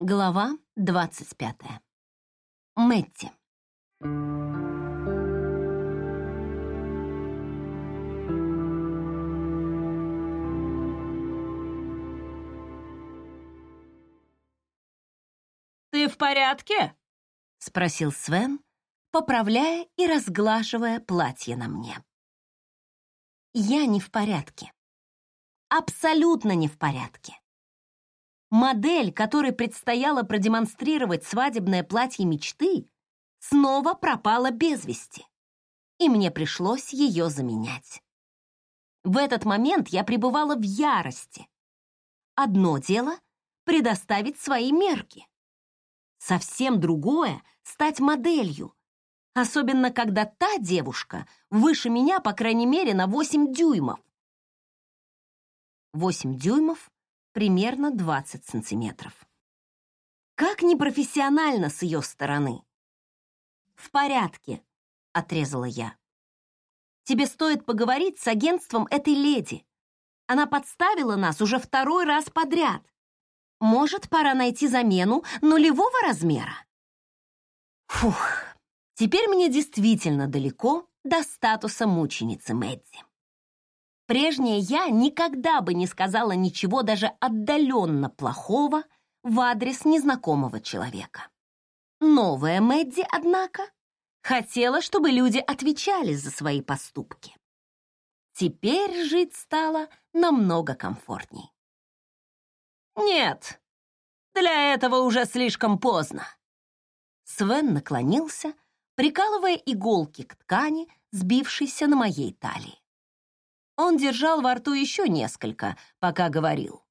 Глава 25. Мэтти. «Ты в порядке?» — спросил Свен, поправляя и разглаживая платье на мне. Я не в порядке. Абсолютно не в порядке. Модель, которой предстояло продемонстрировать свадебное платье мечты, снова пропала без вести, и мне пришлось ее заменять. В этот момент я пребывала в ярости. Одно дело — предоставить свои мерки. Совсем другое — стать моделью, особенно когда та девушка выше меня, по крайней мере, на 8 дюймов. 8 дюймов примерно 20 сантиметров. Как непрофессионально с ее стороны. «В порядке», — отрезала я. «Тебе стоит поговорить с агентством этой леди. Она подставила нас уже второй раз подряд. Может, пора найти замену нулевого размера?» Фух, теперь мне действительно далеко до статуса мученицы Мэдди. Прежняя я никогда бы не сказала ничего даже отдаленно плохого в адрес незнакомого человека. Новая Мэдди, однако, хотела, чтобы люди отвечали за свои поступки. Теперь жить стало намного комфортней. «Нет, для этого уже слишком поздно». Свен наклонился, прикалывая иголки к ткани, сбившейся на моей талии. Он держал во рту еще несколько, пока говорил.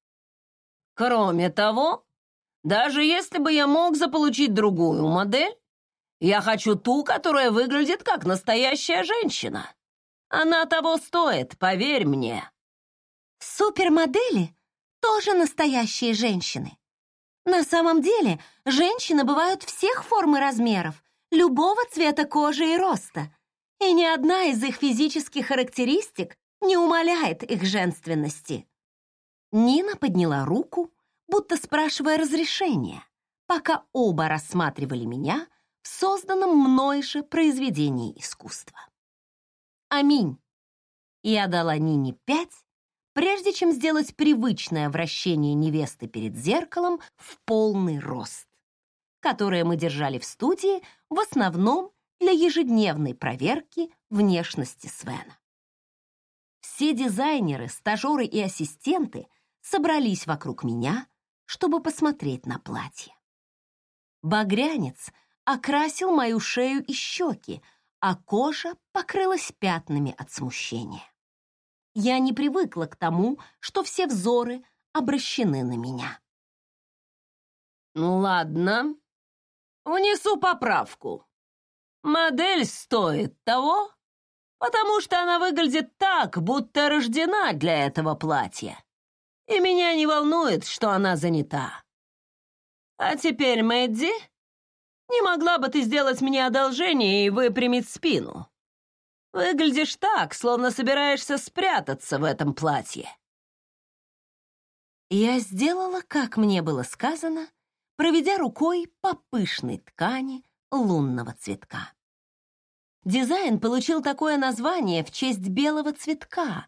«Кроме того, даже если бы я мог заполучить другую модель, я хочу ту, которая выглядит как настоящая женщина. Она того стоит, поверь мне». Супермодели тоже настоящие женщины. На самом деле, женщины бывают всех форм и размеров, любого цвета кожи и роста. И ни одна из их физических характеристик не умаляет их женственности. Нина подняла руку, будто спрашивая разрешения, пока оба рассматривали меня в созданном мной же произведении искусства. Аминь. Я дала Нине пять, прежде чем сделать привычное вращение невесты перед зеркалом в полный рост, которое мы держали в студии в основном для ежедневной проверки внешности Свена. Все дизайнеры, стажеры и ассистенты собрались вокруг меня, чтобы посмотреть на платье. Багрянец окрасил мою шею и щеки, а кожа покрылась пятнами от смущения. Я не привыкла к тому, что все взоры обращены на меня. «Ну ладно, внесу поправку. Модель стоит того, потому что она выглядит так, будто рождена для этого платья. И меня не волнует, что она занята. А теперь, Мэдди, не могла бы ты сделать мне одолжение и выпрямить спину? Выглядишь так, словно собираешься спрятаться в этом платье. Я сделала, как мне было сказано, проведя рукой по пышной ткани лунного цветка. Дизайн получил такое название в честь белого цветка,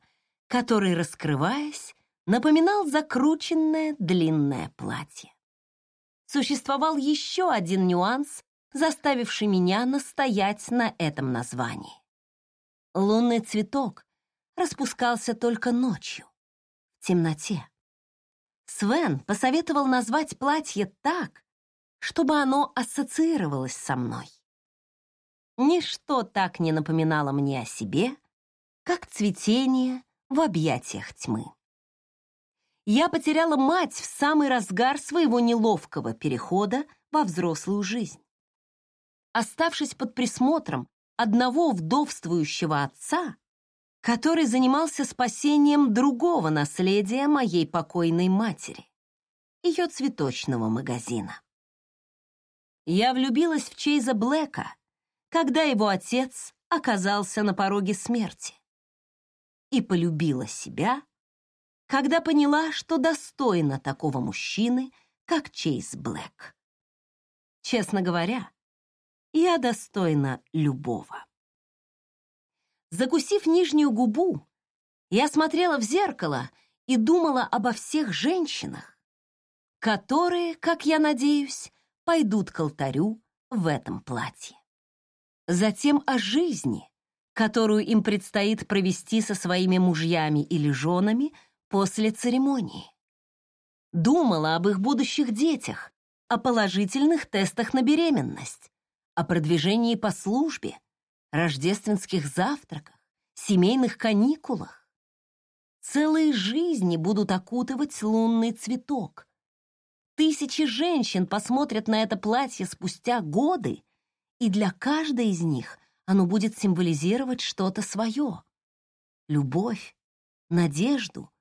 который, раскрываясь, напоминал закрученное длинное платье. Существовал еще один нюанс, заставивший меня настоять на этом названии. Лунный цветок распускался только ночью, в темноте. Свен посоветовал назвать платье так, чтобы оно ассоциировалось со мной. Ничто так не напоминало мне о себе, как цветение в объятиях тьмы. Я потеряла мать в самый разгар своего неловкого перехода во взрослую жизнь. Оставшись под присмотром одного вдовствующего отца, который занимался спасением другого наследия моей покойной матери, ее цветочного магазина. Я влюбилась в Чейза Блэка, когда его отец оказался на пороге смерти. И полюбила себя, когда поняла, что достойна такого мужчины, как Чейз Блэк. Честно говоря, я достойна любого. Закусив нижнюю губу, я смотрела в зеркало и думала обо всех женщинах, которые, как я надеюсь, пойдут к алтарю в этом платье. Затем о жизни, которую им предстоит провести со своими мужьями или женами после церемонии. Думала об их будущих детях, о положительных тестах на беременность, о продвижении по службе, рождественских завтраках, семейных каникулах. Целые жизни будут окутывать лунный цветок. Тысячи женщин посмотрят на это платье спустя годы, и для каждой из них оно будет символизировать что-то свое. Любовь, надежду,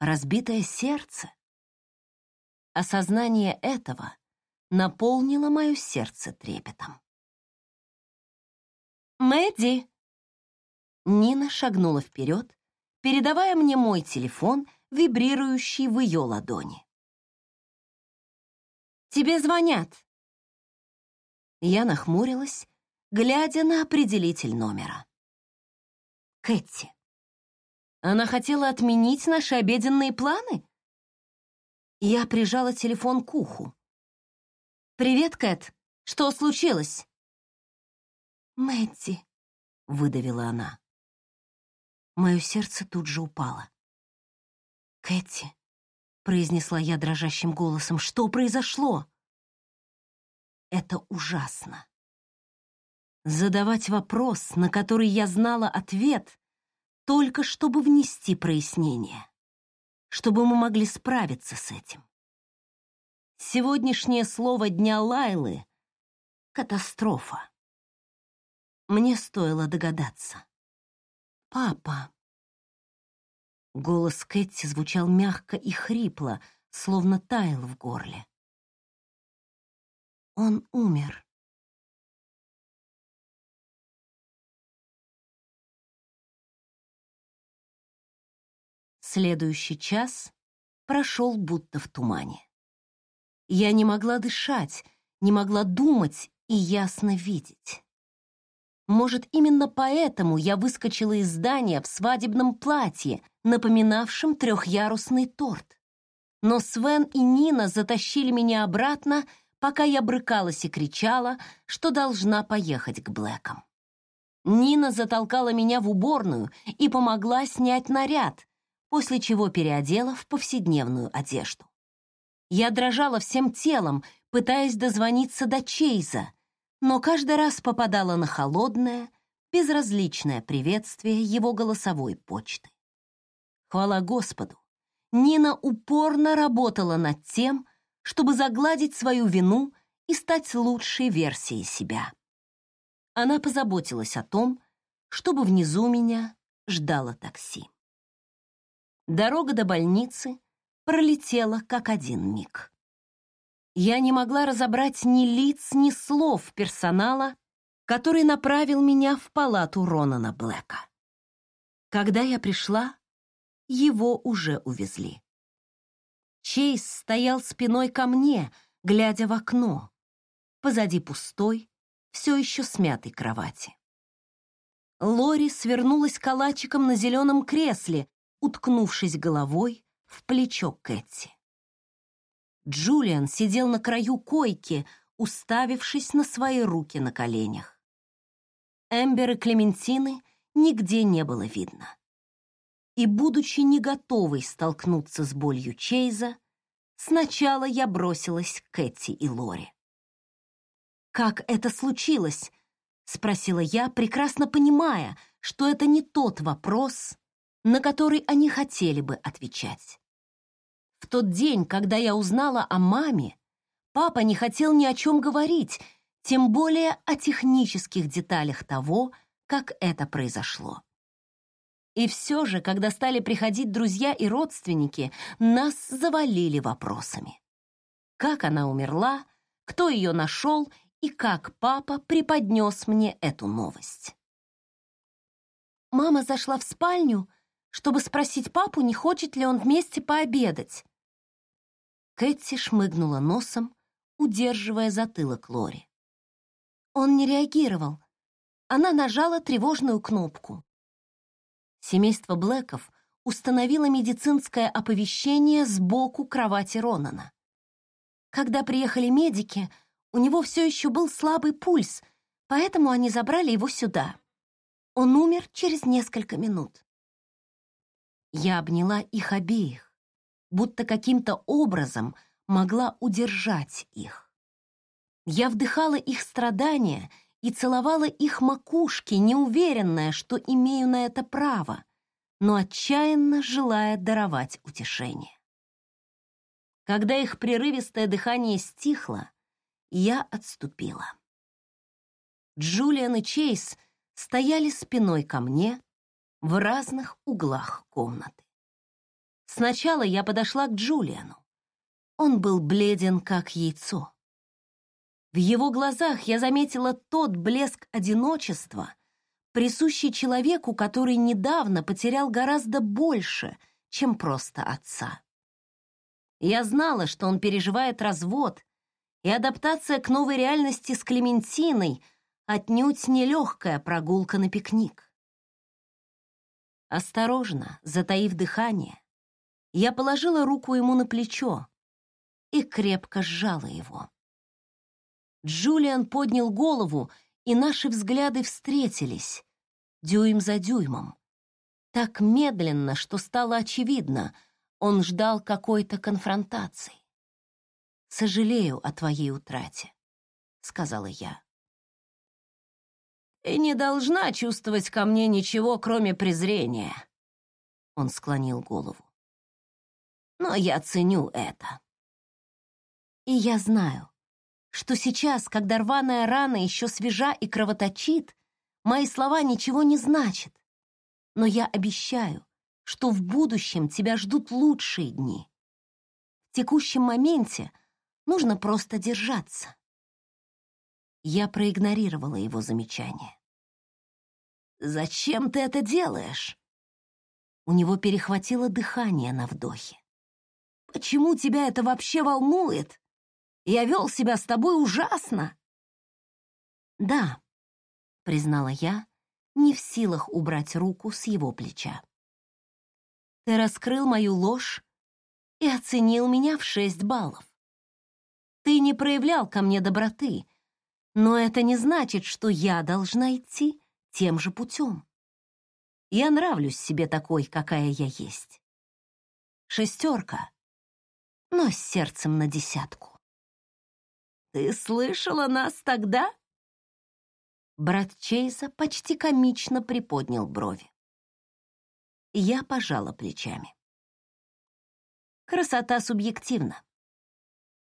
разбитое сердце. Осознание этого наполнило мое сердце трепетом. «Мэдди!» Нина шагнула вперед, передавая мне мой телефон, вибрирующий в ее ладони. «Тебе звонят!» Я нахмурилась, глядя на определитель номера. Кэти. Она хотела отменить наши обеденные планы? Я прижала телефон к уху. «Привет, Кэт. Что случилось?» «Мэтти», — выдавила она. Мое сердце тут же упало. «Кэти», — произнесла я дрожащим голосом, — «что произошло?» «Это ужасно». Задавать вопрос, на который я знала ответ, только чтобы внести прояснение, чтобы мы могли справиться с этим. Сегодняшнее слово дня Лайлы — катастрофа. Мне стоило догадаться. «Папа!» Голос Кэти звучал мягко и хрипло, словно таял в горле. «Он умер». Следующий час прошел будто в тумане. Я не могла дышать, не могла думать и ясно видеть. Может, именно поэтому я выскочила из здания в свадебном платье, напоминавшем трехъярусный торт. Но Свен и Нина затащили меня обратно, пока я брыкалась и кричала, что должна поехать к Блэкам. Нина затолкала меня в уборную и помогла снять наряд, после чего переодела в повседневную одежду. Я дрожала всем телом, пытаясь дозвониться до Чейза, но каждый раз попадала на холодное, безразличное приветствие его голосовой почты. Хвала Господу, Нина упорно работала над тем, чтобы загладить свою вину и стать лучшей версией себя. Она позаботилась о том, чтобы внизу меня ждало такси. Дорога до больницы пролетела как один миг. Я не могла разобрать ни лиц, ни слов персонала, который направил меня в палату Ронана Блэка. Когда я пришла, его уже увезли. Чейз стоял спиной ко мне, глядя в окно, позади пустой, все еще смятой кровати. Лори свернулась калачиком на зеленом кресле, уткнувшись головой в плечо Кэти. Джулиан сидел на краю койки, уставившись на свои руки на коленях. Эмбер и Клементины нигде не было видно. И, будучи не готовой столкнуться с болью Чейза, сначала я бросилась к Кэти и Лори. «Как это случилось?» — спросила я, прекрасно понимая, что это не тот вопрос, на который они хотели бы отвечать. В тот день, когда я узнала о маме, папа не хотел ни о чем говорить, тем более о технических деталях того, как это произошло. И все же, когда стали приходить друзья и родственники, нас завалили вопросами. Как она умерла, кто ее нашел и как папа преподнес мне эту новость. Мама зашла в спальню, чтобы спросить папу, не хочет ли он вместе пообедать. Кэти шмыгнула носом, удерживая затылок Лори. Он не реагировал. Она нажала тревожную кнопку. Семейство Блэков установило медицинское оповещение сбоку кровати Ронана. Когда приехали медики, у него все еще был слабый пульс, поэтому они забрали его сюда. Он умер через несколько минут. Я обняла их обеих, будто каким-то образом могла удержать их. Я вдыхала их страдания и целовала их макушки, неуверенная, что имею на это право, но отчаянно желая даровать утешение. Когда их прерывистое дыхание стихло, я отступила. Джулиан и Чейз стояли спиной ко мне в разных углах комнаты. Сначала я подошла к Джулиану. Он был бледен, как яйцо. В его глазах я заметила тот блеск одиночества, присущий человеку, который недавно потерял гораздо больше, чем просто отца. Я знала, что он переживает развод, и адаптация к новой реальности с Клементиной отнюдь не легкая прогулка на пикник. Осторожно, затаив дыхание, я положила руку ему на плечо и крепко сжала его. Джулиан поднял голову, и наши взгляды встретились, дюйм за дюймом. Так медленно, что стало очевидно, он ждал какой-то конфронтации. «Сожалею о твоей утрате», — сказала я. «Ты не должна чувствовать ко мне ничего, кроме презрения», — он склонил голову. «Но я ценю это». «И я знаю, что сейчас, когда рваная рана еще свежа и кровоточит, мои слова ничего не значат. Но я обещаю, что в будущем тебя ждут лучшие дни. В текущем моменте нужно просто держаться. Я проигнорировала его замечание. «Зачем ты это делаешь?» У него перехватило дыхание на вдохе. «Почему тебя это вообще волнует?» Я вел себя с тобой ужасно. Да, признала я, не в силах убрать руку с его плеча. Ты раскрыл мою ложь и оценил меня в шесть баллов. Ты не проявлял ко мне доброты, но это не значит, что я должна идти тем же путем. Я нравлюсь себе такой, какая я есть. Шестерка, но с сердцем на десятку. Ты слышала нас тогда? Брат Чейза почти комично приподнял брови. Я пожала плечами. Красота субъективна.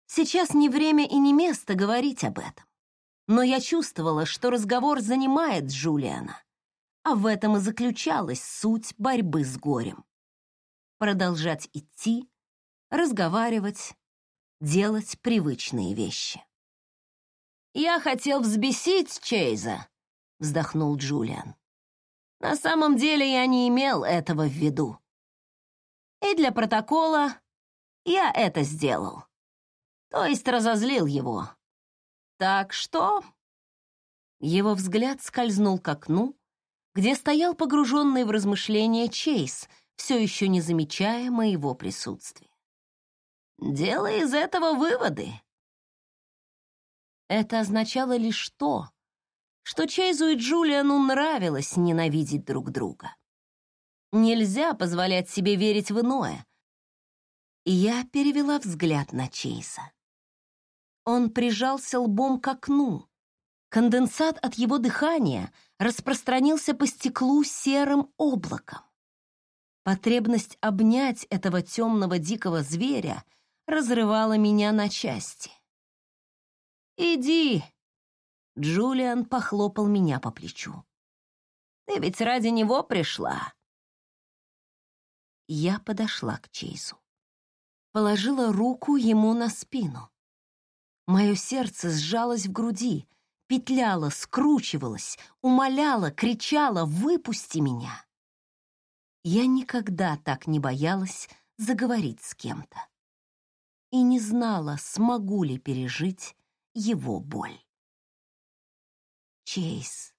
Сейчас не время и не место говорить об этом. Но я чувствовала, что разговор занимает Джулиана, а в этом и заключалась суть борьбы с горем. Продолжать идти, разговаривать, делать привычные вещи. «Я хотел взбесить Чейза», — вздохнул Джулиан. «На самом деле я не имел этого в виду. И для протокола я это сделал. То есть разозлил его. Так что...» Его взгляд скользнул к окну, где стоял погруженный в размышления Чейз, все еще не замечая моего присутствия. «Делай из этого выводы. Это означало лишь то, что Чейзу и Джулиану нравилось ненавидеть друг друга. Нельзя позволять себе верить в иное. Я перевела взгляд на Чейза. Он прижался лбом к окну. Конденсат от его дыхания распространился по стеклу серым облаком. Потребность обнять этого темного дикого зверя разрывала меня на части. «Иди!» Джулиан похлопал меня по плечу. «Ты ведь ради него пришла!» Я подошла к Чейзу. Положила руку ему на спину. Мое сердце сжалось в груди, петляло, скручивалось, умоляло, кричало «Выпусти меня!» Я никогда так не боялась заговорить с кем-то. и не знала, смогу ли пережить его боль. Чейз.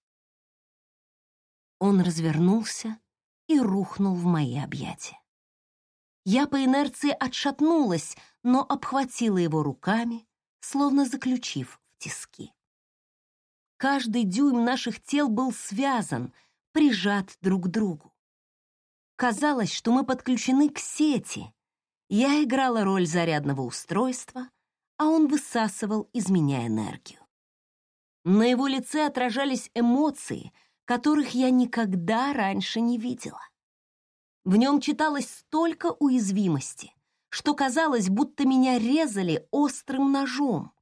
Он развернулся и рухнул в мои объятия. Я по инерции отшатнулась, но обхватила его руками, словно заключив в тиски. Каждый дюйм наших тел был связан, прижат друг к другу. Казалось, что мы подключены к сети. Я играла роль зарядного устройства, а он высасывал из меня энергию. На его лице отражались эмоции, которых я никогда раньше не видела. В нем читалось столько уязвимости, что казалось, будто меня резали острым ножом.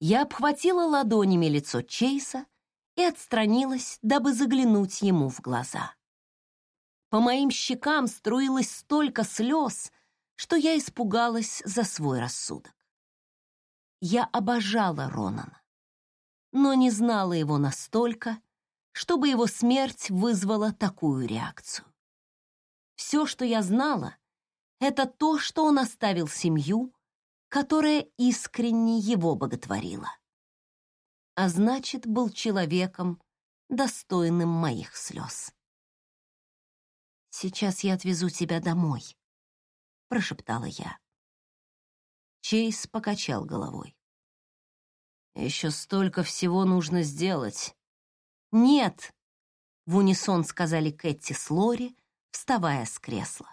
Я обхватила ладонями лицо Чейса и отстранилась, дабы заглянуть ему в глаза. По моим щекам струилось столько слез, что я испугалась за свой рассудок. Я обожала Ронана, но не знала его настолько, чтобы его смерть вызвала такую реакцию. Все, что я знала, это то, что он оставил семью, которая искренне его боготворила. А значит, был человеком, достойным моих слез. «Сейчас я отвезу тебя домой», — прошептала я. Чейз покачал головой. «Еще столько всего нужно сделать». «Нет!» — в унисон сказали Кэти с Лори, вставая с кресла.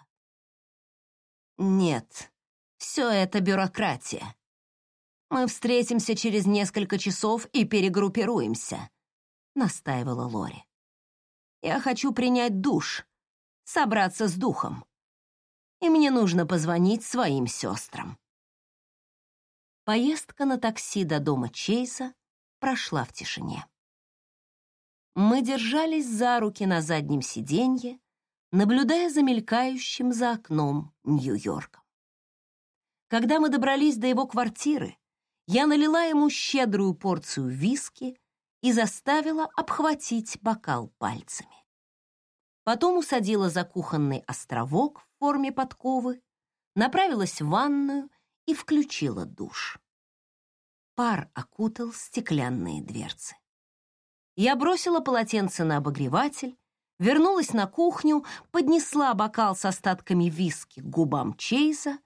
«Нет, все это бюрократия. Мы встретимся через несколько часов и перегруппируемся», — настаивала Лори. «Я хочу принять душ, собраться с духом, и мне нужно позвонить своим сестрам». Поездка на такси до дома Чейза прошла в тишине. Мы держались за руки на заднем сиденье, наблюдая за мелькающим за окном Нью-Йорком. Когда мы добрались до его квартиры, я налила ему щедрую порцию виски и заставила обхватить бокал пальцами. Потом усадила за кухонный островок в форме подковы, направилась в ванную и включила душ. Пар окутал стеклянные дверцы. Я бросила полотенце на обогреватель вернулась на кухню, поднесла бокал с остатками виски к губам Чейза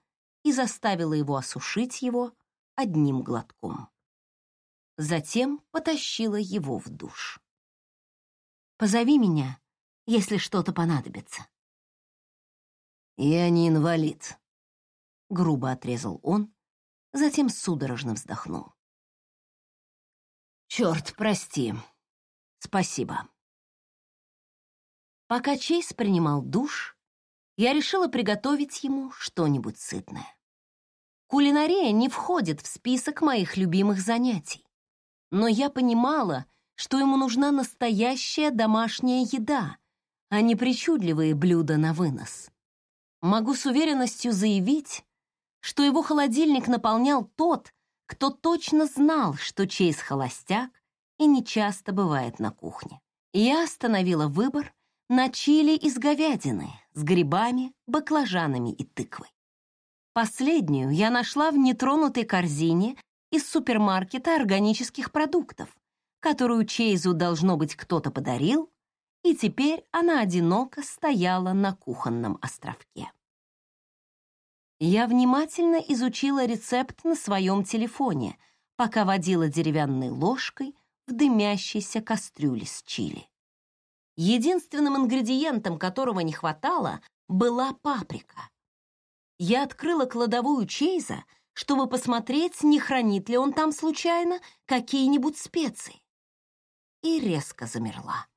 и заставила его осушить его одним глотком. Затем потащила его в душ. «Позови меня, если что-то понадобится». «Я не инвалид», — грубо отрезал он, затем судорожно вздохнул. «Черт, прости. Спасибо». Пока Чейз принимал душ, я решила приготовить ему что-нибудь сытное. Кулинария не входит в список моих любимых занятий, но я понимала, что ему нужна настоящая домашняя еда, а не причудливые блюда на вынос. Могу с уверенностью заявить, что его холодильник наполнял тот, кто точно знал, что Чейз холостяк и нечасто бывает на кухне. Я остановила выбор на чили из говядины с грибами, баклажанами и тыквой. Последнюю я нашла в нетронутой корзине из супермаркета органических продуктов, которую Чейзу, должно быть, кто-то подарил, и теперь она одиноко стояла на кухонном островке. Я внимательно изучила рецепт на своем телефоне, пока водила деревянной ложкой в дымящейся кастрюле с чили. Единственным ингредиентом, которого не хватало, была паприка. Я открыла кладовую Чейза, чтобы посмотреть, не хранит ли он там случайно какие-нибудь специи. И резко замерла.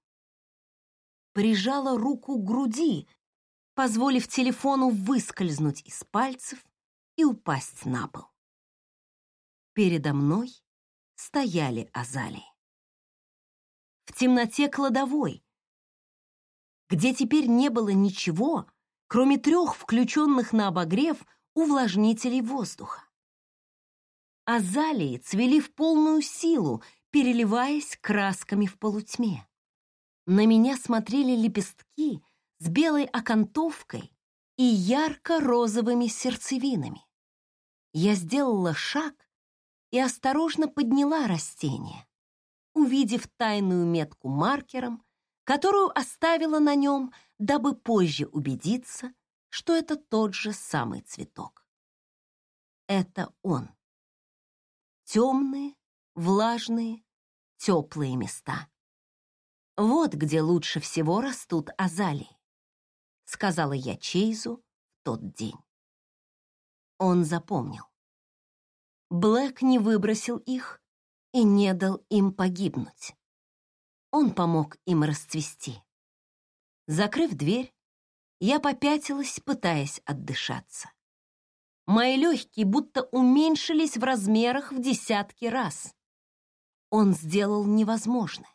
Прижала руку к груди, позволив телефону выскользнуть из пальцев и упасть на пол. Передо мной стояли азалии. В темноте кладовой, где теперь не было ничего, кроме трех включенных на обогрев увлажнителей воздуха. Азалии цвели в полную силу, переливаясь красками в полутьме. На меня смотрели лепестки с белой окантовкой и ярко-розовыми сердцевинами. Я сделала шаг и осторожно подняла растение, увидев тайную метку маркером, которую оставила на нем, дабы позже убедиться, что это тот же самый цветок. Это он. Темные, влажные, теплые места. Вот где лучше всего растут азалии, сказала я Чейзу в тот день. Он запомнил. Блэк не выбросил их и не дал им погибнуть. Он помог им расцвести. Закрыв дверь, я попятилась, пытаясь отдышаться. Мои легкие будто уменьшились в размерах в десятки раз. Он сделал невозможное.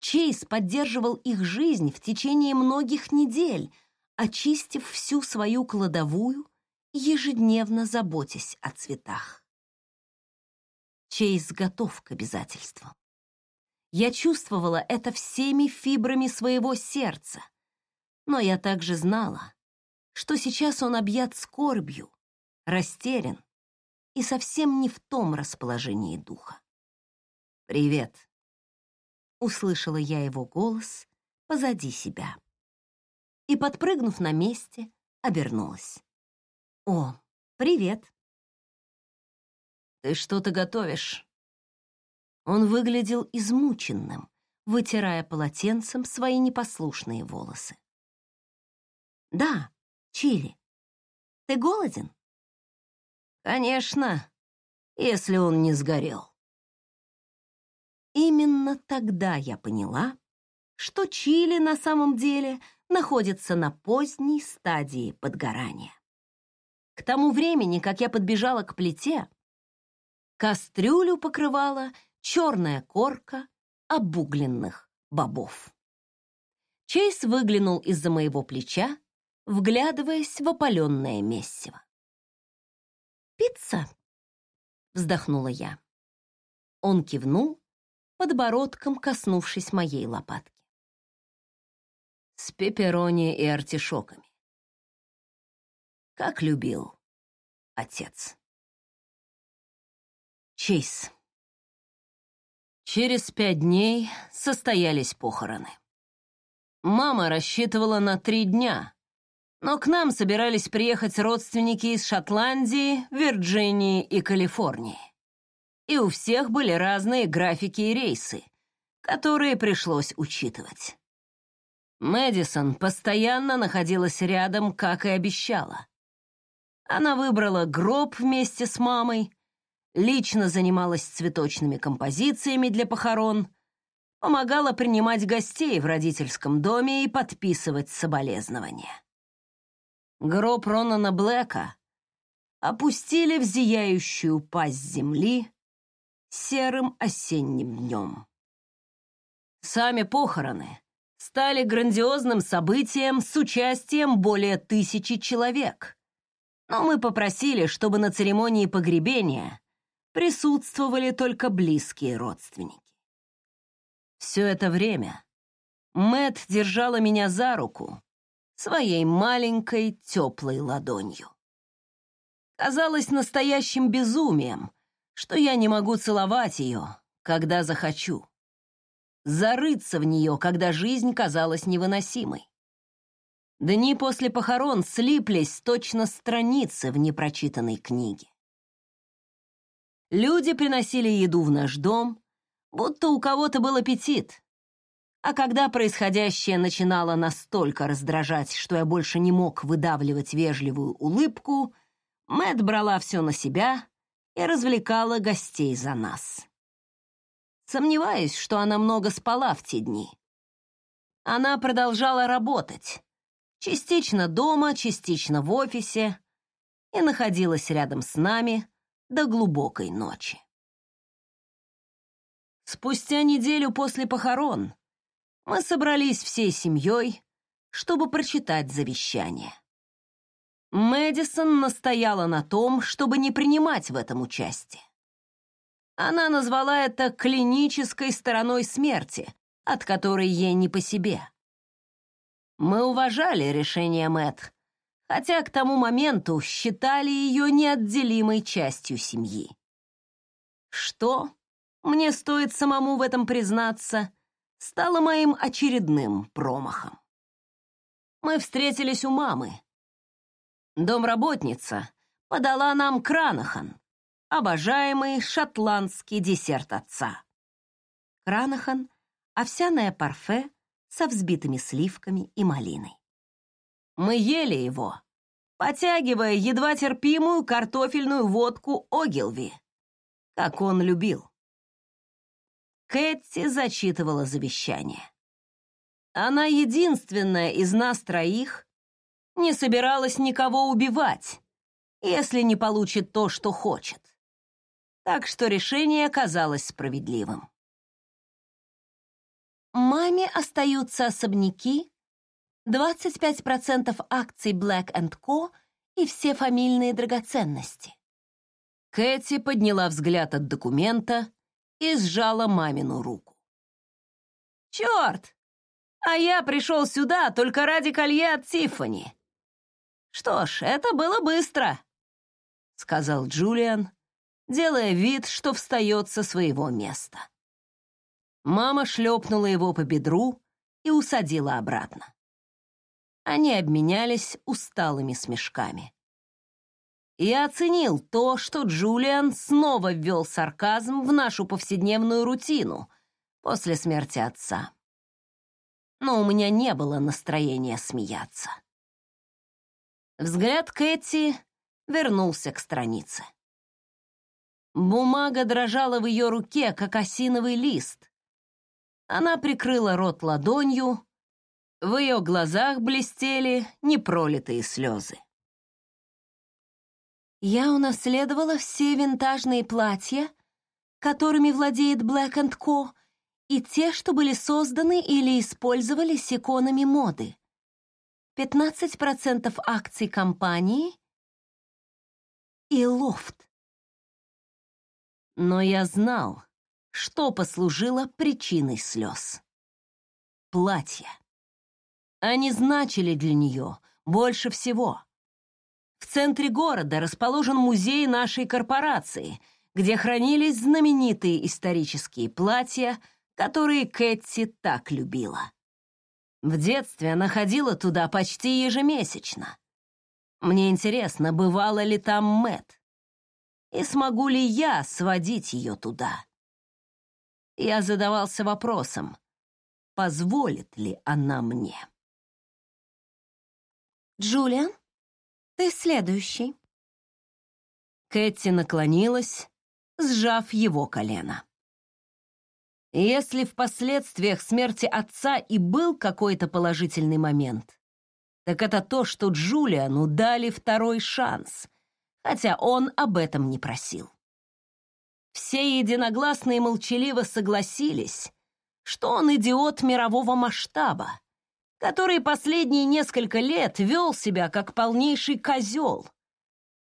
Чейз поддерживал их жизнь в течение многих недель, очистив всю свою кладовую, ежедневно заботясь о цветах. Чейз готов к обязательствам. Я чувствовала это всеми фибрами своего сердца, но я также знала, что сейчас он объят скорбью, растерян и совсем не в том расположении духа. «Привет», — услышала я его голос позади себя. И, подпрыгнув на месте, обернулась. «О, привет!» «Ты что-то готовишь?» Он выглядел измученным, вытирая полотенцем свои непослушные волосы. «Да, чили. Ты голоден?» «Конечно, если он не сгорел». Именно тогда я поняла, что чили на самом деле находится на поздней стадии подгорания. К тому времени, как я подбежала к плите, Кастрюлю покрывала черная корка обугленных бобов. Чейз выглянул из-за моего плеча, вглядываясь в опаленное месиво. «Пицца?» — вздохнула я. Он кивнул, подбородком коснувшись моей лопатки. С пепперони и артишоками. Как любил отец. Чейз. Через пять дней состоялись похороны. Мама рассчитывала на три дня, но к нам собирались приехать родственники из Шотландии, Вирджинии и Калифорнии. И у всех были разные графики и рейсы, которые пришлось учитывать. Мэдисон постоянно находилась рядом, как и обещала. Она выбрала гроб вместе с мамой, лично занималась цветочными композициями для похорон, помогала принимать гостей в родительском доме и подписывать соболезнования. Гроб Ронана Блэка опустили в зияющую пасть земли серым осенним днем. Сами похороны стали грандиозным событием с участием более тысячи человек. Но мы попросили, чтобы на церемонии погребения присутствовали только близкие родственники. Все это время Мэт держала меня за руку своей маленькой теплой ладонью. Казалось настоящим безумием, что я не могу целовать ее, когда захочу. Зарыться в нее, когда жизнь казалась невыносимой. Дни после похорон слиплись точно страницы в непрочитанной книге. Люди приносили еду в наш дом, будто у кого-то был аппетит. А когда происходящее начинало настолько раздражать, что я больше не мог выдавливать вежливую улыбку, Мэт брала все на себя и развлекала гостей за нас. Сомневаюсь, что она много спала в те дни. Она продолжала работать, частично дома, частично в офисе, и находилась рядом с нами, до глубокой ночи. Спустя неделю после похорон мы собрались всей семьей, чтобы прочитать завещание. Мэдисон настояла на том, чтобы не принимать в этом участие. Она назвала это клинической стороной смерти, от которой ей не по себе. Мы уважали решение Мэт, хотя к тому моменту считали ее неотделимой частью семьи. Что, мне стоит самому в этом признаться, стало моим очередным промахом. Мы встретились у мамы. Домработница подала нам кранахан, обожаемый шотландский десерт отца. Кранахан — овсяное парфе со взбитыми сливками и малиной. Мы ели его, потягивая едва терпимую картофельную водку Огилви, как он любил. Кэти зачитывала завещание. Она единственная из нас троих не собиралась никого убивать, если не получит то, что хочет. Так что решение оказалось справедливым. Маме остаются особняки, 25% акций Black Co. и все фамильные драгоценности. Кэти подняла взгляд от документа и сжала мамину руку. «Черт! А я пришел сюда только ради колье от Тиффани. Что ж, это было быстро», — сказал Джулиан, делая вид, что встает со своего места. Мама шлепнула его по бедру и усадила обратно. Они обменялись усталыми смешками. Я оценил то, что Джулиан снова ввел сарказм в нашу повседневную рутину после смерти отца. Но у меня не было настроения смеяться. Взгляд Кэти вернулся к странице. Бумага дрожала в ее руке, как осиновый лист. Она прикрыла рот ладонью, в ее глазах блестели непролитые слезы. Я унаследовала все винтажные платья, которыми владеет Black Co., и те, что были созданы или использовались иконами моды. 15% акций компании и лофт. Но я знал, что послужило причиной слез. Платья. Они значили для нее больше всего. В центре города расположен музей нашей корпорации, где хранились знаменитые исторические платья, которые Кэти так любила. В детстве она ходила туда почти ежемесячно. Мне интересно, бывала ли там Мэт, и смогу ли я сводить ее туда. Я задавался вопросом, позволит ли она мне. «Джулиан?» Ты следующий. Кэти наклонилась, сжав его колено. Если в последствиях смерти отца и был какой-то положительный момент, так это то, что Джулиану дали второй шанс, хотя он об этом не просил. Все единогласно и молчаливо согласились, что он идиот мирового масштаба, который последние несколько лет вел себя как полнейший козел.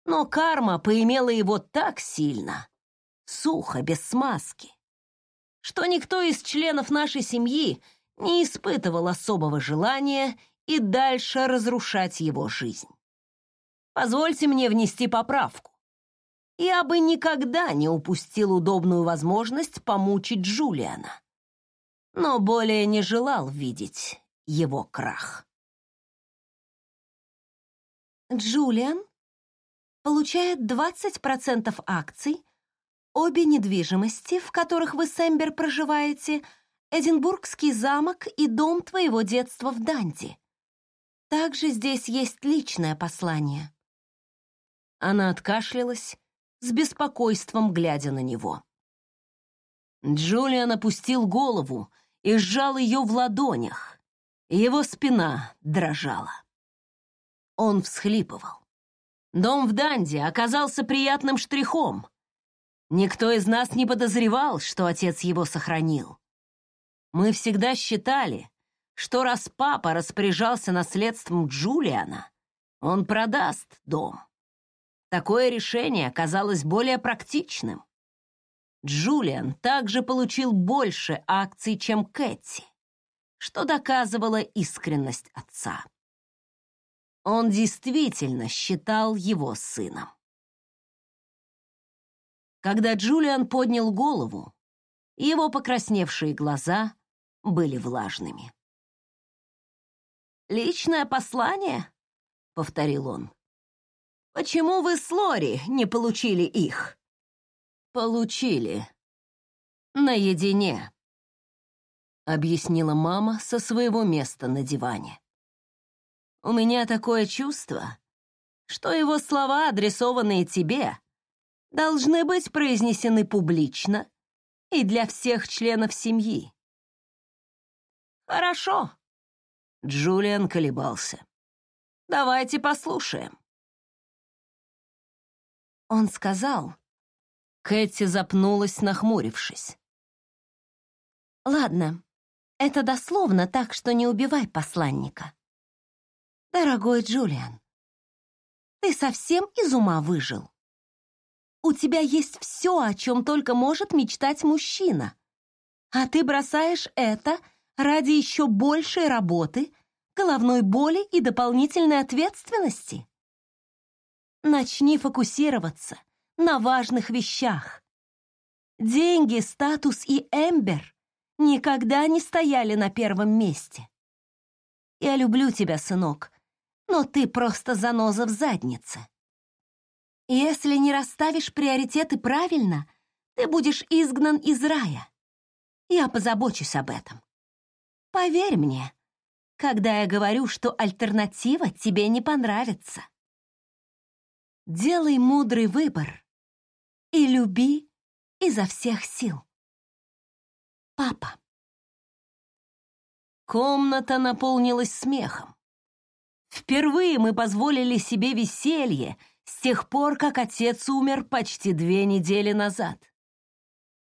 Но карма поимела его так сильно, сухо, без смазки, что никто из членов нашей семьи не испытывал особого желания и дальше разрушать его жизнь. Позвольте мне внести поправку. Я бы никогда не упустил удобную возможность помучить Джулиана, но более не желал видеть его крах. Джулиан получает 20% акций, обе недвижимости, в которых вы с Эмбер проживаете, Эдинбургский замок и дом твоего детства в Данди. Также здесь есть личное послание. Она откашлялась, с беспокойством глядя на него. Джулиан опустил голову и сжал ее в ладонях. Его спина дрожала. Он всхлипывал. Дом в Данди оказался приятным штрихом. Никто из нас не подозревал, что отец его сохранил. Мы всегда считали, что раз папа распоряжался наследством Джулиана, он продаст дом. Такое решение оказалось более практичным. Джулиан также получил больше акций, чем Кэти что доказывало искренность отца. Он действительно считал его сыном. Когда Джулиан поднял голову, его покрасневшие глаза были влажными. «Личное послание?» — повторил он. «Почему вы с Лори не получили их?» «Получили. Наедине», — объяснила мама со своего места на диване. «У меня такое чувство, что его слова, адресованные тебе, должны быть произнесены публично и для всех членов семьи. Хорошо. Джулиан колебался. Давайте послушаем. Он сказал. Кэти запнулась, нахмурившись. Ладно, это дословно, так что не убивай посланника. Дорогой Джулиан, ты совсем из ума выжил? У тебя есть все, о чем только может мечтать мужчина. А ты бросаешь это ради еще большей работы, головной боли и дополнительной ответственности. Начни фокусироваться на важных вещах. Деньги, статус и Эмбер никогда не стояли на первом месте. Я люблю тебя, сынок, но ты просто заноза в заднице. Если не расставишь приоритеты правильно, ты будешь изгнан из рая. Я позабочусь об этом. Поверь мне, когда я говорю, что альтернатива тебе не понравится. Делай мудрый выбор и люби изо всех сил. Папа. Комната наполнилась смехом. Впервые мы позволили себе веселье — с тех пор, как отец умер почти две недели назад.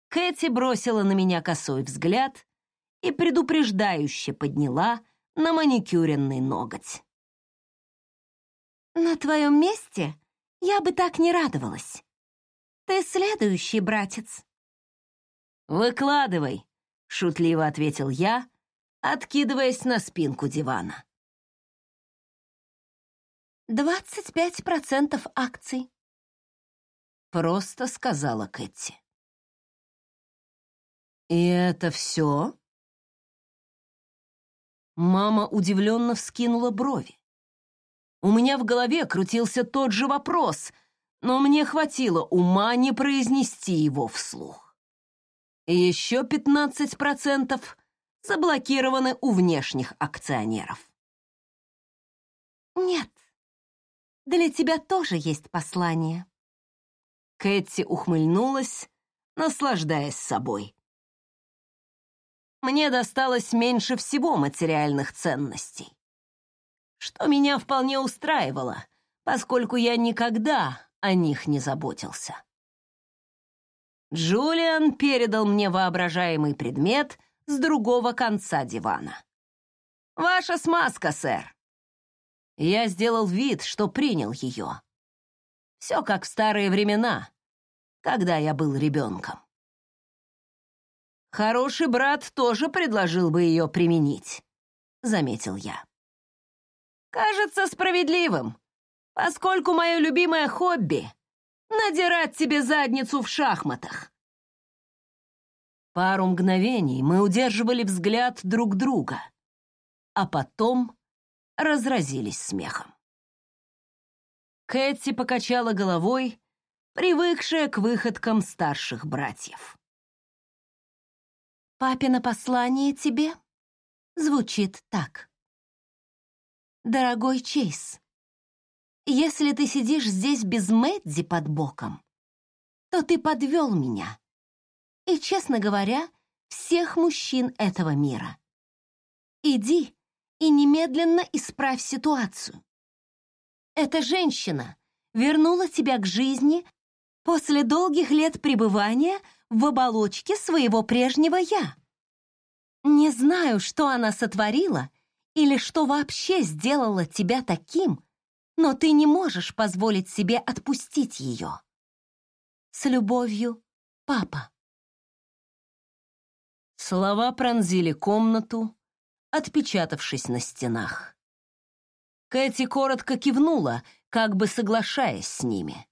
Кэти бросила на меня косой взгляд и предупреждающе подняла на маникюренный ноготь. «На твоем месте я бы так не радовалась. Ты следующий, братец». «Выкладывай», — шутливо ответил я, откидываясь на спинку дивана. «Двадцать пять процентов акций», — просто сказала Кэти. «И это все?» Мама удивленно вскинула брови. У меня в голове крутился тот же вопрос, но мне хватило ума не произнести его вслух. Еще пятнадцать процентов заблокированы у внешних акционеров. «Нет», для тебя тоже есть послание». Кэти ухмыльнулась, наслаждаясь собой. Мне досталось меньше всего материальных ценностей, что меня вполне устраивало, поскольку я никогда о них не заботился. Джулиан передал мне воображаемый предмет с другого конца дивана. «Ваша смазка, сэр. Я сделал вид, что принял ее. Все как в старые времена, когда я был ребенком. Хороший брат тоже предложил бы ее применить, заметил я. Кажется справедливым, поскольку мое любимое хобби — надирать тебе задницу в шахматах. Пару мгновений мы удерживали взгляд друг друга, а потом разразились смехом. Кэти покачала головой, привыкшая к выходкам старших братьев. «Папино послание тебе звучит так. Дорогой Чейз, если ты сидишь здесь без Мэдди под боком, то ты подвел меня. И, честно говоря, всех мужчин этого мира. Иди и немедленно исправь ситуацию. Эта женщина вернула тебя к жизни после долгих лет пребывания в оболочке своего прежнего «я». Не знаю, что она сотворила или что вообще сделала тебя таким, но ты не можешь позволить себе отпустить ее. С любовью, папа. Слова пронзили комнату, отпечатавшись на стенах. Кэти коротко кивнула, как бы соглашаясь с ними,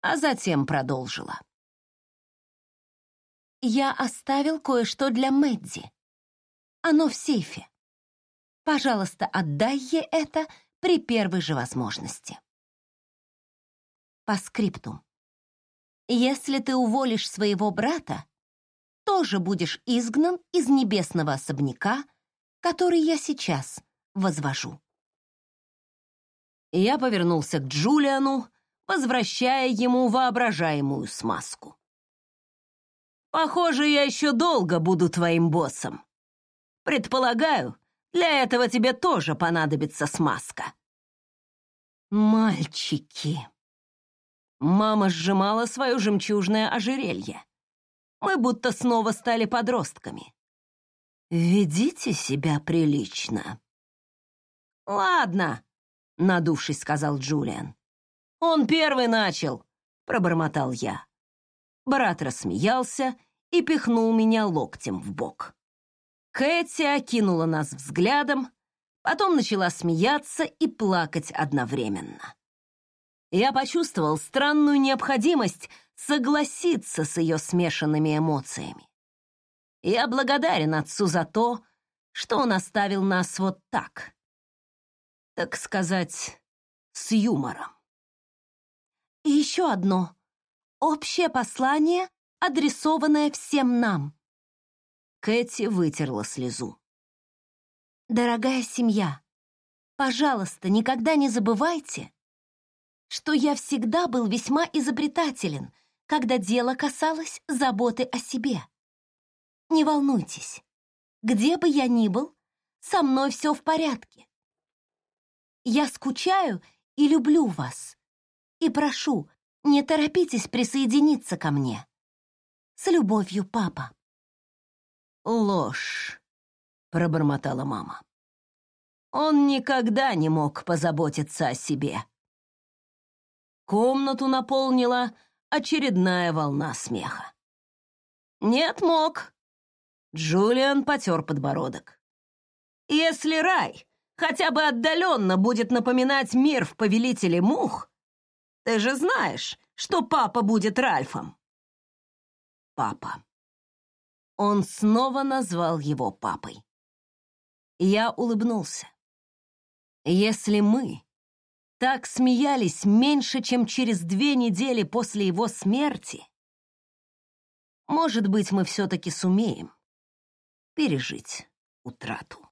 а затем продолжила. «Я оставил кое-что для Мэдди. Оно в сейфе. Пожалуйста, отдай ей это при первой же возможности». По скрипту. Если ты уволишь своего брата, тоже будешь изгнан из небесного особняка, который я сейчас возвожу. Я повернулся к Джулиану, возвращая ему воображаемую смазку. «Похоже, я еще долго буду твоим боссом. Предполагаю, для этого тебе тоже понадобится смазка». «Мальчики!» Мама сжимала свое жемчужное ожерелье. Мы будто снова стали подростками. «Ведите себя прилично». «Ладно», — надувшись, сказал Джулиан. «Он первый начал», — пробормотал я. Брат рассмеялся и пихнул меня локтем в бок. Кэти окинула нас взглядом, потом начала смеяться и плакать одновременно. Я почувствовал странную необходимость согласиться с ее смешанными эмоциями. Я благодарен отцу за то, что он оставил нас вот так, так сказать, с юмором. И еще одно. Общее послание, адресованное всем нам. Кэти вытерла слезу. Дорогая семья, пожалуйста, никогда не забывайте, что я всегда был весьма изобретателен, когда дело касалось заботы о себе. Не волнуйтесь, где бы я ни был, со мной все в порядке. Я скучаю и люблю вас. И прошу, не торопитесь присоединиться ко мне. С любовью, папа. Ложь, пробормотала мама. Он никогда не мог позаботиться о себе. Комнату наполнила очередная волна смеха. Нет, мог. Джулиан потер подбородок. Если рай хотя бы отдаленно будет напоминать мир в «Повелителе мух», ты же знаешь, что папа будет Ральфом. Папа. Он снова назвал его папой. Я улыбнулся. Если мы так смеялись меньше, чем через две недели после его смерти, может быть, мы все-таки сумеем пережить утрату.